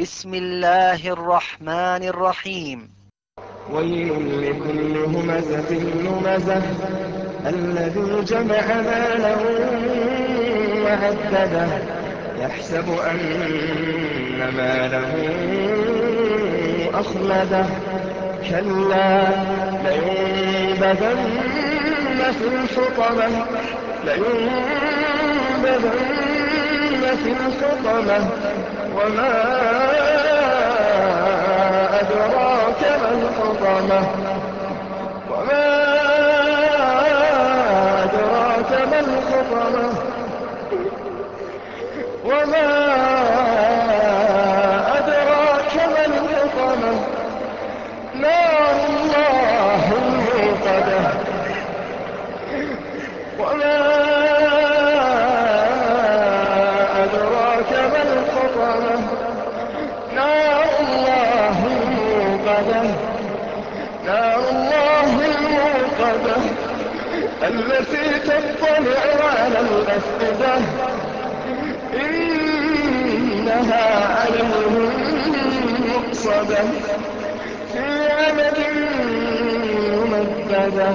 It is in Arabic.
بسم الله الرحمن الرحيم ويل لكل همزة لمزة الذي جمع ماله وعدده يحسب أن ماله أخلده كلا لينبذن في الحطمة لينبذن الحطمة وما أدراك ما الحطمة وما أدراك ما الحطمة وما أدراك ما الحطمة نار الله الموقدة وما الموقدة نار الله الموقدة التي تطلع على الأفئدة إنها عليهم مؤصدة في عمد ممددة.